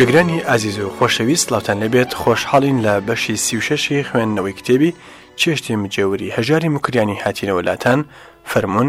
گوێگرانی ئازیز و خۆشەویست لاوان لەبێت خۆشحاڵین لە بەشی سیوشەشی خوێندنەوەی کتێبی چێشتی مجێوری هەژاری مکریانی هاتینەوە لاتان فەرمونون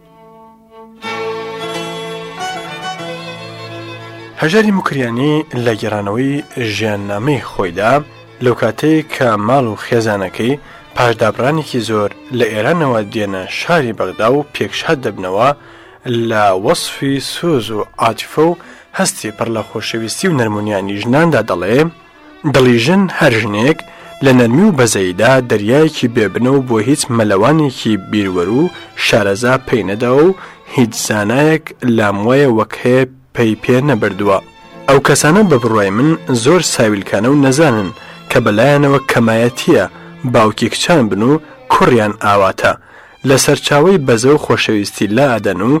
هەژاری موکریانی لە گێڕانەوەی ژیاننامەی خۆیدا لەو کاتەی کە ماڵ و خێزانەکەی پاشدابڕانێکی زۆر لە ئێرانەوە دێنە شاری بەغدا و پێکشاد دەبنەوە لە وەصفی سۆز و عاتفە و هەستی پڕ لە خۆشەویستی و نەرمونیانی ژناندا دەڵێ دڵی ژن هەر ژنێک لە نەرمی و بەزەییدا دەریایەکی بێ بنە و بۆ هیچ مەلەوانێکی بیروەر و شارەزا پەی نەداوە و هیچ زانایەک لام وایە وەک هەیە پەی پێ نەبردووە. ئەو کەسانە بە بڕوای من زۆر ساویلکانە و نەزانن کە بە لایانەوە کەمایەتییە باوکی کچان بن و کوڕیان ئاواتە، لە سەرچاوەی بەزە و خۆشەویستی لا ئەدەن و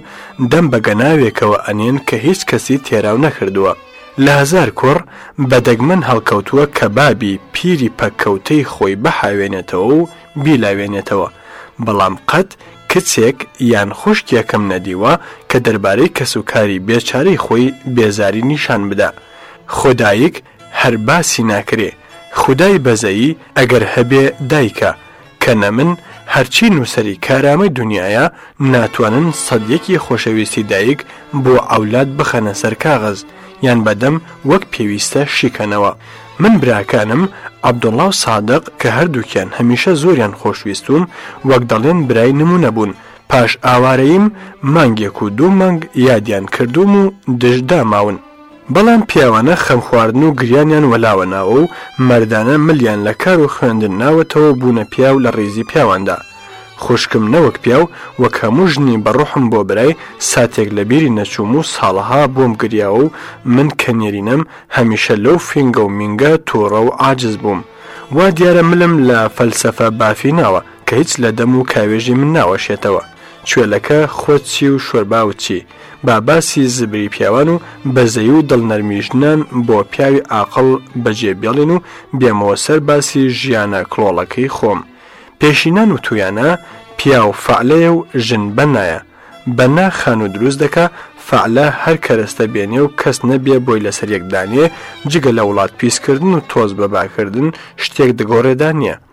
دەم بە گەناوێکەوە ئەنێن کە هیچ کەسی تێراو نەکردووە. لە هەزار کوڕ بە دەگمەن هەڵکەوتووە کە بابی پیری پەککەوتەی خۆی بحاوێنێتەوە و بیلاوێنێتەوە، بەڵام قەت کچێک یان خوشکێکم نەدیوە کە دەربارەی کەسوکاری بێچارەی خۆی بێزاری نیشان بدا. خۆ دایک هەر باسی ناکرێ خودای بەزەیی ئەگەر هەبێ دایکە کە نە من هەرچی نوسەری کارامەی دونیایە ناتوانن سەد یەکی خۆشەویستی دایک بۆ عەولاد بخەنە سەر کاغەز یان بە دەم وەک پێویستە شیکەنەوە من براکانم عەبدوڵا و سادق کە هەردوکیان هەمیشە زۆریان خۆشویستوم وەک دەڵێن برای نمونە بون پاش ئاوارەییم مانگێک و دوو مانگ یادیان کردوم و دژ داماون. بەڵام پیاوانە خەمخواردن و گریانیان وەلاوە ناوە و مەردانە ملیان لە کار و خوێندن ناوەتەوە و بوونە پیاو لە ڕیزی پیاواندا. خوشکم نەوەک پیاو، وەک هەموو ژنی بە ڕۆحم بۆ برای، ساتێک لە بیری نەچووم و ساڵەها بۆم گریاوە و من کە نێرینەم، هەمیشە لەو فینگە و مینگە تووڕە و عاجز بووم. وا دیارە ملم لە فەلسەفە بافی ناوە، کە هیچ لە دەم و کاوێژی من ناوەشێتەوە. کوێلەکە، خۆت چی و شۆرباوت چی؟ با باسی زبری پیاوان و بەزەیی و دڵ نەرمی ژنان بۆ پیاوی ئاقڵ بەجێ بێڵین و بێمەوە سەر باسی ژیانە کڵۆڵەکەی خۆم. پێشینان وتوویانە، پیاو فەعلەیە و ژن بەنایە. بەنا خانوو دروست دەکا، فەعلە هەر کەرەستە بێنێ و کەس نەبێ بۆی لەسەر یەک دانێ، جگە لە وڵات پیس کردن و تۆز بەبا کردن شتێک دگۆڕێ دا نیە.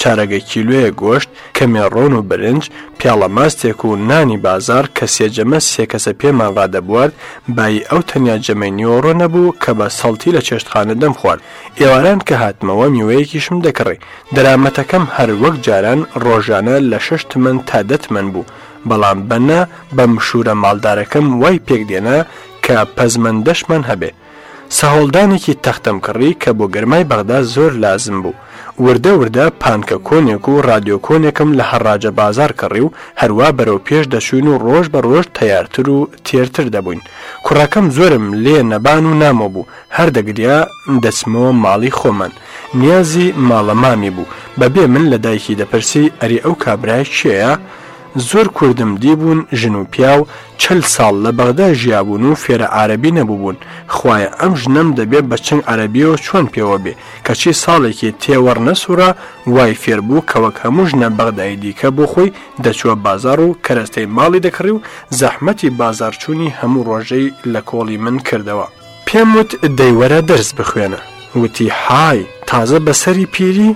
چارەگە کیلۆیەک گۆشت، کەمێ ڕۆن و برنج، پیاڵە ماستێک و نانی بازاڕ کە سێ جەمە سێ کەسە پێمان ڕادەبوارد، بایی ئەو تەنیا جەمەی نیوەڕۆ نەبوو کە بە سەڵتی لە چێشتخانە دەمخوارد، ئێواران کە هاتمەوە میوەیەکیشم دەکڕی. دەرامەتەکەم هەر وەک جاران ڕۆژانە لە شەش تمەن تا دە تمەن بوو، بەڵام بە نا بە مشوورە ماڵدارەکەم وای پێکدێنا کە پەزمەندەشمان هەبێ، سەهۆڵدانێکی تەختەم کڕی کە بۆ گەرمای بەغدا زۆر لازم بوو. وردە وردە پانکە کۆنێک و ڕادیۆ کۆنێکم لە هەڕاجە بازاڕ کڕی و هەروا بەرەو پێش دەچووین و ڕۆژ بە ڕۆژ تەیارتر و تێرتر دەبووین. کوڕەکەم زۆرم لێ نەبان و نامۆ بوو، هەر دەگریا. دەچمەوە ماڵی خۆمان. نیازی ماڵە مامی بوو. بە بێ من لە دایکی دەپرسی، ئەرێ ئەو کابرایە کێیە؟ زۆر کوردم دیبوون ژن و پیاو چل ساڵ لە بەغدا ژیابوون و فێرە عارەبی نەبووبوون خوایە ئەم ژنەم دەبێ بە چنگ عەرەبیەوە چۆن پێوە بێ کەچی ساڵێکی تێوەڕ نەسوڕا وای فێر بوو کە وەک هەموو ژنە بەغدای دیکە بۆ خۆی دەچووە بازاڕ و کەرەستەی ماڵی دەکڕی و زەحمەتی بازاڕچوونی هەموو ڕۆژەی لە کۆڵی من کردەوە. پێم وت دەی وەرە دەرس بخوێنە وتی های تازە بە سەری پیری؟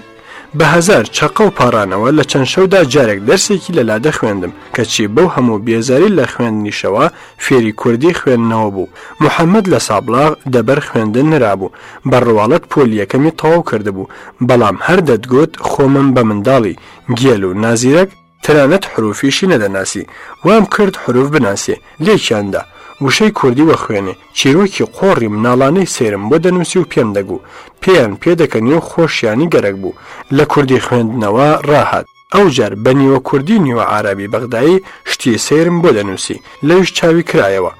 بە هەزار چەقە و پاڕانەوە لە چەند شەودا جارێک دەرسێکی لە لادە خوێندم، کەچی بەو هەموو بێزاری لە خوێندنیشەوە فێری کوردی خوێندنەوە بوو. محەمەد لە سابڵاغ دەبەر خوێندن نرابوو، بە ڕواڵەت پۆلی یەکەمی تەواو کردبوو، بەڵام هەر دەتگوت خۆمم بە منداڵی، گێل و نازیرەک، تەنانەت حروفیشی نەدەناسی، وام کرد حروف بناسێ، لێکیان دا. وشەی کوردی وەخوێنێ، چیرۆکی قۆڕی مناڵانەی سەیرم بۆ دەنووسی و پێم دەگوو، پێیان پێ دەکەنی و خۆشیانی گەرەک بوو. لە کوردی خوێندنەوە ڕاهات. ئەوجار بە نیوە کوردی نیوە عارابی بەغدایی شتی سەیرم بۆ دەنووسی، لەویش چاوی کرایەوە.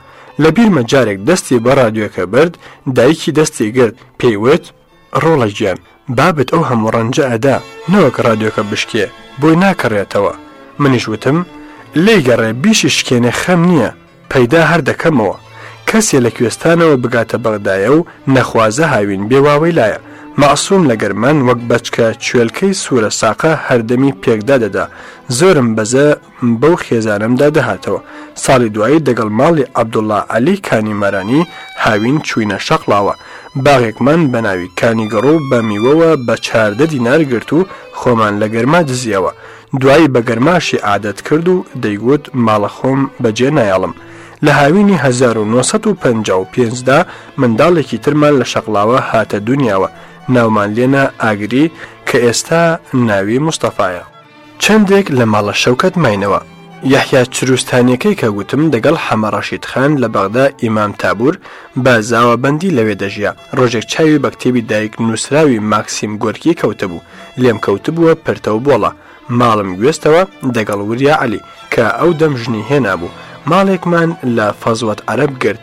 لە بیرمە جارێک دەستی بە ڕادیۆکە برد، دایکی دەستی گرت، پێی وت، ڕۆڵە گیان بابت ئەو هەموو ڕەنجە ئەدا نەوەک ڕادیۆکە بشکێ بۆی ناکەڕێتەوە منیش وتم لێی گەڕێ بیشی شکێنێ خەم نییە پەیدا هەر دەکەمەوە کەسێ لە کوێستانەوە بگاتە بەغدایە و نەخوازە هاوین بێ واوەی لایە مەعسوم لە گەرمان وەک بەچکە کوێلکەی سوورە ساقە هەردەمی پێکدا دەدا زۆرم بەزە بەو خێزانەمدا دەهاتەوە. ساڵی دوایی دەگەڵ ماڵی عەبدوڵا عەلی کانی مەرانی هاوین چووینە شەقڵاوە. باغێکمان بە ناوی کانی گڕو بە میوەوە بە چاردە دینار گرت و خۆمان لە گەرما دزییەوە. دوایی بە گەرماشی عادەت کرد و دەیگوت ماڵە خۆم بە جێ نایەڵم. لە هاوینی هەزار و نۆ سەد و پەنجا و پێنج دا منداڵێکی ترمان لە شەقڵاوە هاتە دونیاوە ناومان لێنا ئاگری کە ئێستا ناوی مستەفایە. چەندێک لە ماڵە شەوکەت ماینەوە. یەحیا چروستانیەکەی کە گوتم دەگەڵ حەمە ڕەشید خان لە بەغدا ئیمام تابور بە زاوابەندی لەوێ دەژیا، ڕۆژێک چاوی بە کتێبی دایک نووسراوی ماکسیم گۆرکی کەوتبوو، لێم کەوتبووە پرتەو بۆڵە، ماڵم گوێستەوە دەگەڵ وریا عەلی، کە ئەو دەم ژنی هێنابوو، ماڵێکمان لە فەزوەت عەرەب گرت،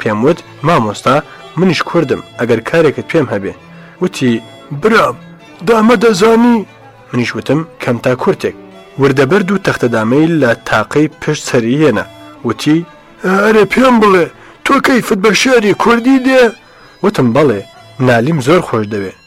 پێم وت مامۆستا منیش کوردم ئەگەر کارێکت پێم هەبێ وتی برام دامە دەزانی منیش وتم کەم تا کورتێک وردەبەرد و تەختەدامەی لە تاقەی پشت سەری هێنا وتی ئەرێ پێم بڵێ تۆ کەیفت بە شعری کوردی دێ وتم بەڵێ نالیم زۆر خۆش دەوێ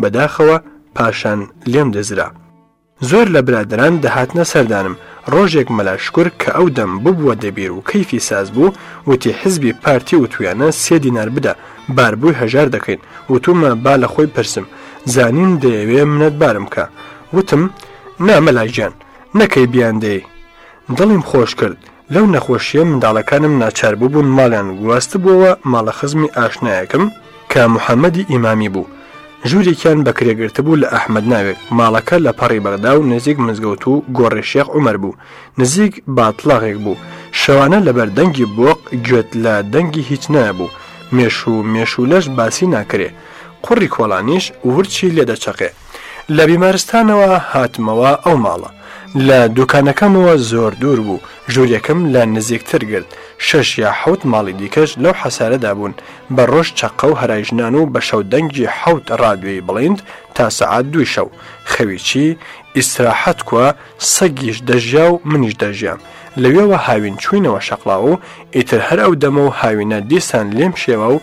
بەداخەوە پاشان لێم دزرا. زۆر لە برادەران دەهاتنە سەردانم، ڕۆژێک مەلا شکور کە ئەو دەم ببووە دەبیر و کەیفی ساز بوو، وتی حیزبی پارتی وتویانە سێ دینار بدە، باربووی هەژار دەکەین، وتومە با لە خۆی پرسم، زانیم دەیەوێ منەتبارم بکا. وتم نا مەلا گیان، نەکەی بیاندەی. دڵیم خۆش کرد. لەو نەخۆشییە منداڵەکانم ناچار ببوون ماڵیان گواستبووەوە ماڵە خزمی ئاشنایەکم کە محەمەدی ئیمامی بوو. ژوورێکیان بە کرێ گرتبوو لە ئەحمەد ناوێک، ماڵەکە لە پەڕی بەغدا و نزیک مزگەوت و گۆڕی شێخ عومەر بوو، نزیک باتڵاغێک بوو. شەوانە لەبەر دەنگی بۆق گوێت لە دەنگی هیچ نایەبوو، مێشوو مێشوولەش باسی ناکرێ. قوڕی کۆڵانیش ورچی لێ دەچەقێ. لە بیمارستانەوە هاتمەوە ئەو ماڵە لە دوکانەکەمەوە زۆر دوور بوو ژوورەکەم لە نزیکتر گرت شەش یا حوت ماڵی دیکەش لەو حەسارەدا بوون بە ڕۆژ چەقە و هەرای ژنان و بە شەو دەنگی حوت ڕادوێی بڵیند تا سەعات دووی شەو خەوی چی ئیسراحەت کووە سەگیش دەژیا و منیش دەژیام لەوێوە هاوین چوینەوە شەقڵاوە و ئیتر هەر ئەو دەمە و هاوینە دیسان لێم شێوا و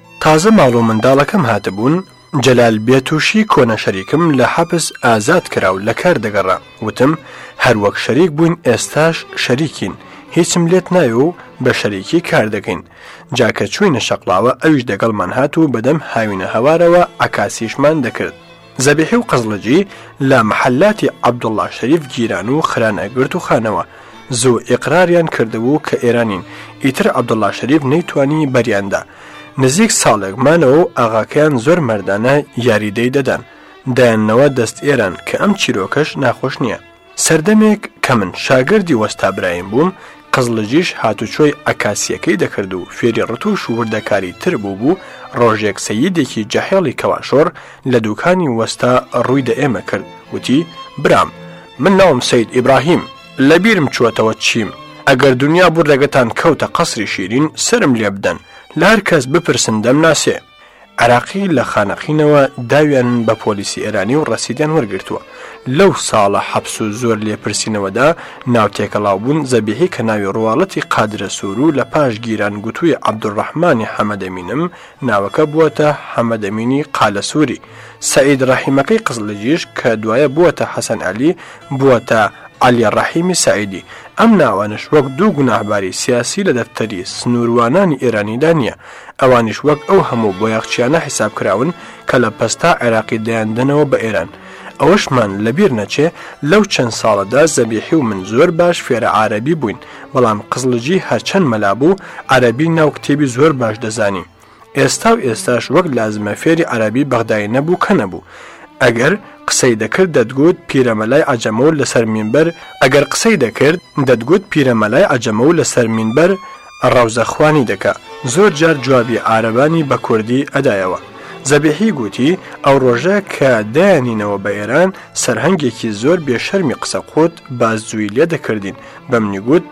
تازە ماڵ و منداڵەکەم هاتبوون، جەلال بێتووشی کۆنە شەریکم لە حەپس ئازاد کرا و لە کار دەگەڕا، وتم، هەر وەک شەریک بووین ئێستاش شەریکین، هیچم لێت نایە و بە شەریکی کار دەکەین. جا کە چووینە شەقڵاوە ئەویش دەگەڵمان هات و بەدەم هاوینەهەوارەوە عەکاسیشمان دەکرد. زەبیحی و قزڵجی لە محەلاتی عەبدوڵا شەریف گیران و خرانە گرتووخانەوە. زوو ئیقراریان کردبوو کە ئێرانین، ئیتر عەبدوڵا شەریف نەیتوانی بەریان دا. نزیک ساڵێک مانەوە و ئاغاکەیان زۆر مەردانە یاریدەی دەدان. دایاننەوە دەست ئێران کە ئەم چیرۆکەش ناخۆش نییە. سەردەمێک کە من شاگردی وەستا برایم بووم، قزڵجیش هاتوچۆی عەکاسییەکەی دەکرد و فێری ڕتووش و وردەکاری تر بووبوو، ڕۆژێک سەییدێکی جەحێڵی کەواشۆڕ لە دووکانی وەستا ڕووی دە ئێمە کرد، وتی، برام! من ناوم سەید ئیبراهیم، لە بیرم چووەتەوە چیم، ئەگەر دنیا بوو ڕێگەتان کەوتە قەسری شیرین سەرم لێ بدەن، لە هەر کەس بپرسن دەمناسێ. عێراقی لە خانەقینەوە داویانن بە پۆلیسی ئێرانی و ڕەسیدیان وەرگرتووە لەو ساڵە حەپس و زۆر لێپرسینەوەدا ناو تێکەڵاوبوون زەبیحی کە ناوی ڕواڵەتی قادرە سوورو لە پاش گیران گوتووی عەبدولڕەحمانی حەمەدەمینم ناوەکە بووەتە حەمەدەمینی قالەسووری سەعید ڕەحیمەکەی قزڵجیش کە دوایە بووەتە حەسەن عەلی بووەتە عەلی ڕەحیمی سەعیدی ئەم ناوانەش وەک دوو گوناهباری سیاسی لە دەفتەری سنووروانانی ئێرانیدا نییە ئەوانیش وەک ئەو هەموو بۆیاخچیانە حیساب کراون کە لە پەستا عێراقی دەیان دەنەوە بە ئێران. ئەوەشمان لە بیر نەچێ لەو چەند ساڵەدا زەبیحی و من زۆر باش فێرە عارەبی بووین بەڵام قزڵجی هەرچەند مەلا بوو عەرەبی ناو کتێبی زۆر باش دەزانی. ئێستا و ئێستاش وەک لازمە فێری عەرەبی بەغدای نەبوو کە نەبوو. ئەگەر قسەی دەکرد دەتگوت پیرەمەلای عەجەمە و لەسەر مینبەر، ئەگەر قسەی دەکرد دەتگوت پیرەمەلای عەجەمە و لەسەر مینبەر، ڕەوزە خوانی دەکا زۆر جار جوابی عارەبانی بە کوردی ئەدایەوە زەبیحی گووتی ئەو ڕۆژە کە دایانینەوە بە ئێران سەرهەنگێکی زۆر بێ شەرمی قسە قووت بازجووی لێ دەکردین بەمنی گووت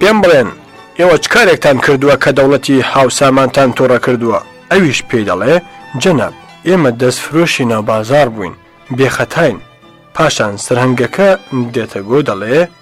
پێم بڵێن ئێوە چ کارێکتان کردووە کە دەوڵەتی هاوسامانتان توڕە کردووە ئەویش پێی دەڵێ جەناب ئێمە دەست فرۆشی ناو بازاڕ بووین بێ خەتاین پاشان سەرهەنگەکە دێتە گۆ دەڵێ،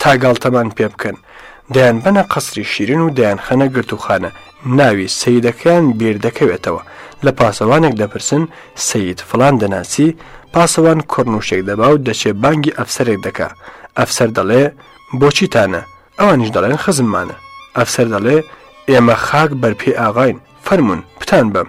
تا گاڵتەمان پێ بکەن دەیانبەنە قەسری شیرین و دەیانخەنە گرتووخانە ناوی سیدەکەیان بیر دەکەوێتەوە لە پاسەوانێک دەپرسن سید فلان دەناسی پاسەوان کوڕنووشێک دەبا و دەچێ بانگی ئەفسەرێک دەکا ئەفسەر دەڵێ بۆچیتانە ئەوانیش دەڵێن خزممانە ئەفسەر دەڵێ ئێمە خاک بەرپێ ئاغاین فەرمونون بتان بەم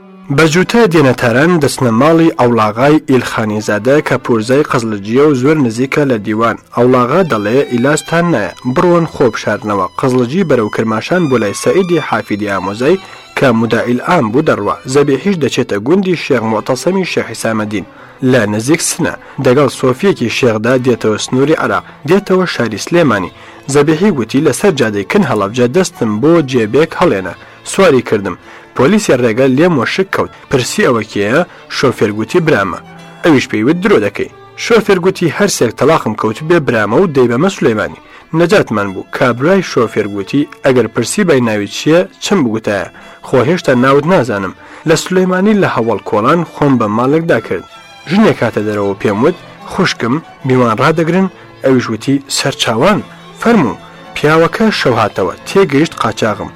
بە جووتە دێنە تاران دەچنە ماڵی عەوڵاغای ئیلخانی زادە کە پورزای قزڵجییە و زۆر نزیکە لە دیوان، عەوڵاغا دەڵێ ئیلاجتان نایە، بڕۆن خۆ بشارنەوە، قزڵجی بەرەو کرماشان بۆ لای سەعیدی حافیدی ئامۆزای کە موداعیل عام بوو دەڕوا، زەبیحیش دەچێتە گوندی شێخ موعتەسەمی شێخ حیسامەدین لە نزیک سنە، دەگەڵ سۆفییەکی شێخدا دێتەوە سنووری عێراق، دێتەوە شاری سلێمانی، زەبیحی گوتی لەسەر جادەی کن هەڵەبجە دەستم بۆ جێبێک هەڵێنە، سواری کردم پۆلیسی ڕێگە لێم وەشک کەوت پرسی ئەوە کێیە شۆفێر گوتی برامە ئەویش پێی وت درۆ دەکەی شۆفێر گوتی هەرسێک تەڵاقم کەوت بێ برامە و دەی بەمە سلەیمانی نەجاتمان بوو کابرای شۆفێر گوتی ئەگەر پرسی بای ناوی چییە چم بگوتایە خۆ هێشتا ناوت نازانم لە سلەیمانی لە هەوەڵ کۆڵان خۆم بە ماڵێکدا کرد ژنێک هاتە دەرەوە پێم وت خوشکم میوان ڕادەگرن ئەویش وتی سەرچاوان فەرموو پیاوەکە شەوهاتەوە تێگەیشت قاچاغم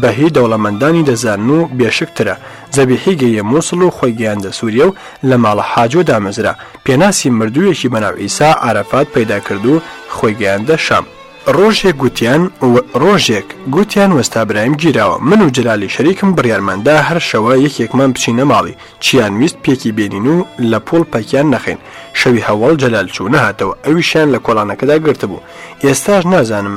بە هی دەوڵەمەندانی دەزانن و بێ شک ترە، زەبیحی گەییە موسڵ و خۆی گەیاندە سووریە و لە ماڵە حاجۆ دامەزرا، پێناسی مردوویەکی بە ناو عیسا عەرەفات پەیدا کرد و خۆی گەیاندە شام. ڕۆژێک گوتیان و ڕۆژێک گوتیان وەستا برایم گیراوە، من و جەلالی شەریکم بڕیارمان دا هەر شەوە یەکێکمان بچینە ماڵی، چیان ویست پێکی بێنین و لە پووڵ پەکیان نەخەین، شەوی هەوەڵ جەلال چوو نەهاتەوە، ئەویشیان لە کۆڵانەکەدا گرتبوو، ئێستاش نازانم،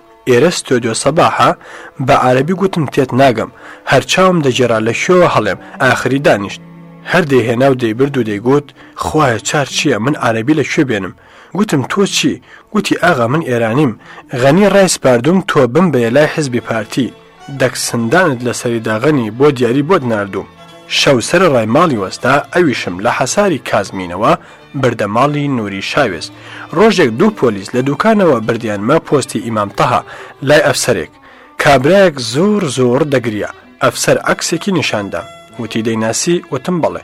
ئێرە ستۆدیۆ سەباحە؟ بە عارەبی گوتم تێت ناگەم. هەر چاوم دەگێرا لە کوێوە هەڵێم، ئاخری دانیشت. هەر دەیهێنا و دەیبرد و دەیگوت، خوایە چار چییە، من عارەبی لە کوێ بێنم؟ گوتم تۆ چی؟ گوتی ئاغا من ئێرانیم. غەنی ڕایسپاردووم تۆ بمبەیە لای حیزبی پارتی. دەک سندانت لە سەری داغەنی بۆ دیاری بۆت ناردووم شەو سەر ڕای ماڵی وەستا ئەویشم لە حەساری کازمینەوە بردە ماڵی نوری شاوێس ڕۆژێک دوو پۆلیس لە دووکانەوە بردیانمە پۆستی ئیمام تەها لای ئەفسەرێک کابرایەک زۆر زۆر دەگریا ئەفسەر عەکسێکی نیشاندام وتی دەیناسی وتم بەڵێ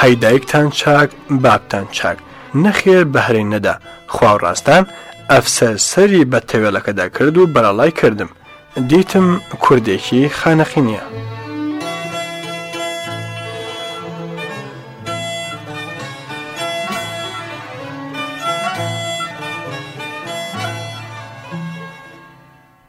هەی دایکتان چاک بابتان چاک نەخێر بەهرەی نەدا خواوڕاستان ئەفسەر سەری بە تەوێڵەکەدا کرد و بەرەڵای کردم دیتم کوردێکی خانەقی نییە.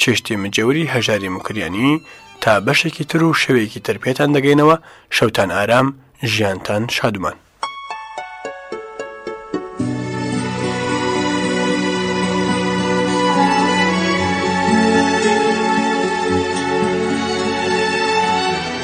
چێشتی مجەوری هەژاری موکریانی تا بەشێکی تر و شەوێکی تر پێتان دەگەینەوە شەوتان ئارام ژیانتان شادومان.